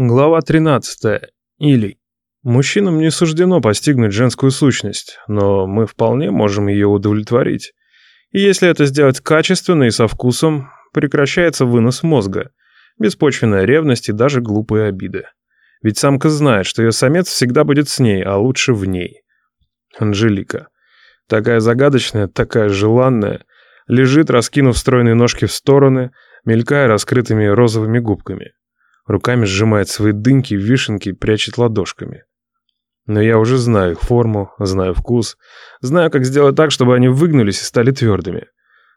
Глава 13. Или. Мужчинам не суждено постигнуть женскую сущность, но мы вполне можем ее удовлетворить. И если это сделать качественно и со вкусом, прекращается вынос мозга, беспочвенная ревность и даже глупые обиды. Ведь самка знает, что ее самец всегда будет с ней, а лучше в ней. Анжелика. Такая загадочная, такая желанная, лежит, раскинув стройные ножки в стороны, мелькая раскрытыми розовыми губками. Руками сжимает свои дынки, вишенки, прячет ладошками. Но я уже знаю их форму, знаю вкус, знаю, как сделать так, чтобы они выгнулись и стали твердыми.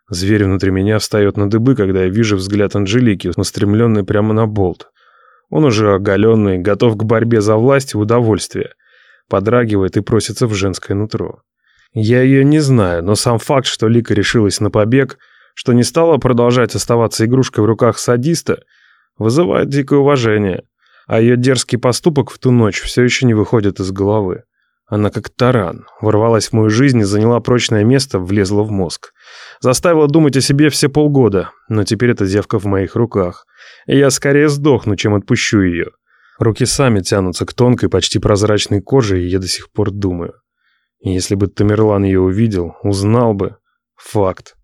Зверь внутри меня встает на дыбы, когда я вижу взгляд Анжелики, устремленный прямо на болт. Он уже оголенный, готов к борьбе за власть и удовольствие. Подрагивает и просится в женское нутро. Я ее не знаю, но сам факт, что Лика решилась на побег, что не стала продолжать оставаться игрушкой в руках садиста – вызывает дикое уважение, а ее дерзкий поступок в ту ночь все еще не выходит из головы. Она как таран, ворвалась в мою жизнь и заняла прочное место, влезла в мозг. Заставила думать о себе все полгода, но теперь эта девка в моих руках. И я скорее сдохну, чем отпущу ее. Руки сами тянутся к тонкой, почти прозрачной коже, и я до сих пор думаю. если бы Тамерлан ее увидел, узнал бы. Факт.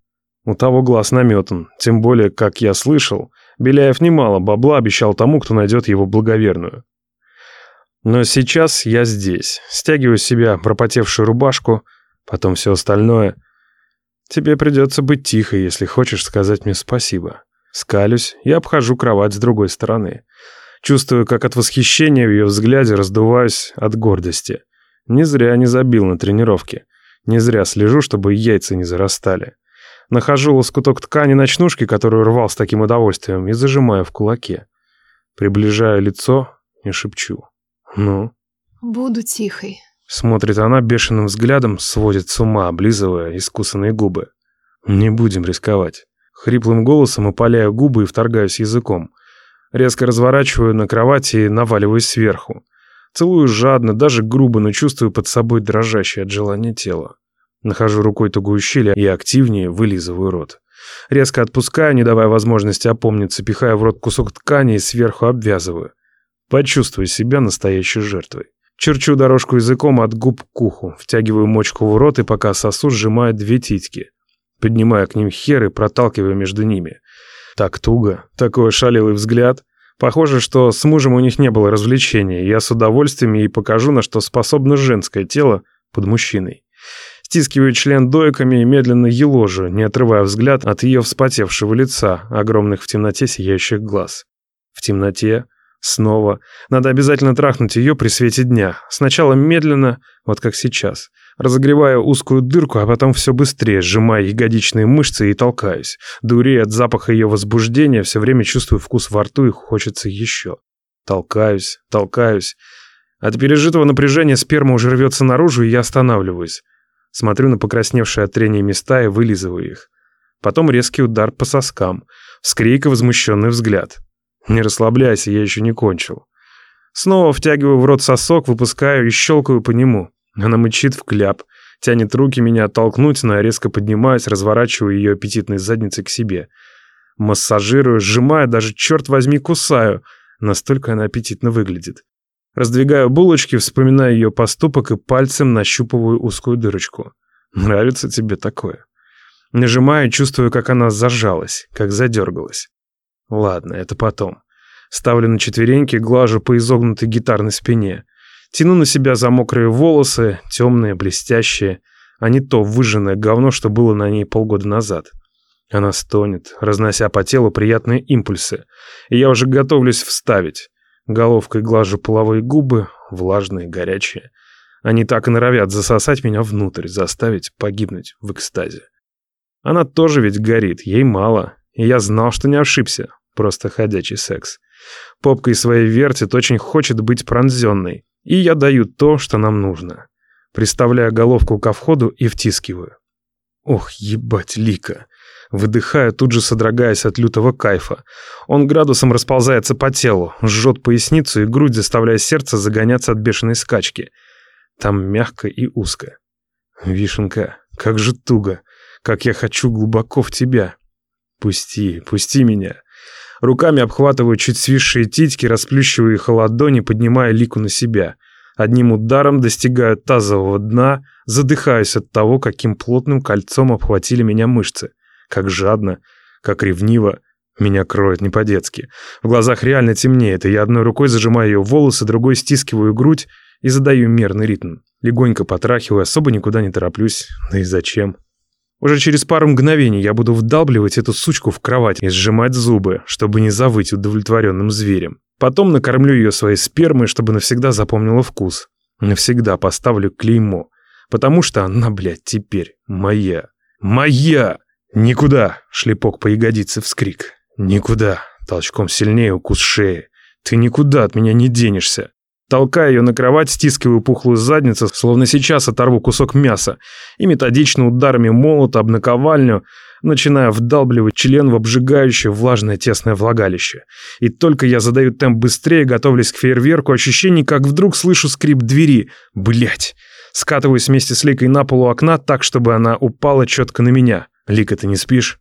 У того глаз наметан, тем более, как я слышал, Беляев немало бабла обещал тому, кто найдет его благоверную. Но сейчас я здесь, стягиваю с себя пропотевшую рубашку, потом все остальное. Тебе придется быть тихой, если хочешь сказать мне спасибо. Скалюсь и обхожу кровать с другой стороны. Чувствую, как от восхищения в ее взгляде раздуваюсь от гордости. Не зря не забил на тренировке. Не зря слежу, чтобы яйца не зарастали. Нахожу лоскуток ткани ночнушки, которую рвал с таким удовольствием, и зажимаю в кулаке. Приближаю лицо и шепчу. «Ну?» «Буду тихой». Смотрит она бешеным взглядом, сводит с ума, облизывая искусанные губы. «Не будем рисковать». Хриплым голосом опаляю губы и вторгаюсь языком. Резко разворачиваю на кровати и наваливаюсь сверху. Целую жадно, даже грубо, но чувствую под собой дрожащее от желания тело. Нахожу рукой тугую щель и активнее вылизываю рот. Резко отпускаю, не давая возможности опомниться, пихая в рот кусок ткани и сверху обвязываю. Почувствую себя настоящей жертвой. Черчу дорожку языком от губ к уху, втягиваю мочку в рот и пока сосу, сжимаю две титьки. Поднимаю к ним хер и проталкиваю между ними. Так туго, такой шалелый взгляд. Похоже, что с мужем у них не было развлечения, я с удовольствием ей покажу, на что способно женское тело под мужчиной. Стискиваю член дойками и медленно еложу, не отрывая взгляд от ее вспотевшего лица, огромных в темноте сияющих глаз. В темноте. Снова. Надо обязательно трахнуть ее при свете дня. Сначала медленно, вот как сейчас. Разогреваю узкую дырку, а потом все быстрее, сжимая ягодичные мышцы и толкаюсь. Дурея от запаха ее возбуждения, все время чувствую вкус во рту и хочется еще. Толкаюсь, толкаюсь. От пережитого напряжения сперма уже рвется наружу, и я останавливаюсь. Смотрю на покрасневшие от трения места и вылизываю их. Потом резкий удар по соскам. Вскрик и возмущенный взгляд. Не расслабляйся, я еще не кончил. Снова втягиваю в рот сосок, выпускаю и щелкаю по нему. Она мычит в кляп, тянет руки меня оттолкнуть, но я резко поднимаюсь, разворачиваю ее аппетитной задницей к себе. Массажирую, сжимаю, даже, черт возьми, кусаю. Настолько она аппетитно выглядит. Раздвигаю булочки, вспоминаю ее поступок и пальцем нащупываю узкую дырочку. Нравится тебе такое? Нажимаю, чувствую, как она зажалась, как задергалась. Ладно, это потом. Ставлю на четвереньки, глажу по изогнутой гитарной спине. Тяну на себя за мокрые волосы, темные, блестящие, а не то выжженное говно, что было на ней полгода назад. Она стонет, разнося по телу приятные импульсы, и я уже готовлюсь вставить. Головкой глажу половые губы, влажные, горячие. Они так и норовят засосать меня внутрь, заставить погибнуть в экстазе. Она тоже ведь горит, ей мало. И я знал, что не ошибся. Просто ходячий секс. Попкой своей вертит, очень хочет быть пронзенной. И я даю то, что нам нужно. Приставляю головку ко входу и втискиваю. Ох, ебать, Лика. Выдыхаю, тут же содрогаясь от лютого кайфа. Он градусом расползается по телу, жжет поясницу и грудь, заставляя сердце загоняться от бешеной скачки. Там мягко и узко. Вишенка, как же туго. Как я хочу глубоко в тебя. Пусти, пусти меня. Руками обхватываю чуть свисшие титьки, расплющиваю их ладони, поднимая лику на себя. Одним ударом достигаю тазового дна, задыхаюсь от того, каким плотным кольцом обхватили меня мышцы. Как жадно, как ревниво. Меня кроет не по-детски. В глазах реально темнеет, и я одной рукой зажимаю ее волосы, другой стискиваю грудь и задаю мерный ритм. Легонько потрахиваю, особо никуда не тороплюсь. Да и зачем? Уже через пару мгновений я буду вдалбливать эту сучку в кровать и сжимать зубы, чтобы не завыть удовлетворенным зверем. Потом накормлю ее своей спермой, чтобы навсегда запомнила вкус. Навсегда поставлю клеймо. Потому что она, блядь, теперь моя. Моя! Никуда! Шлепок по ягодице вскрик. Никуда. Толчком сильнее укус шеи. Ты никуда от меня не денешься. Толкая ее на кровать, стискиваю пухлую задницу, словно сейчас оторву кусок мяса, и методично ударами молота об наковальню начинаю вдалбливать член в обжигающее влажное тесное влагалище. И только я задаю темп быстрее, готовлюсь к фейерверку, ощущение, как вдруг слышу скрип двери. Блять! Скатываюсь вместе с Ликой на полу окна так, чтобы она упала четко на меня. «Лика, ты не спишь?»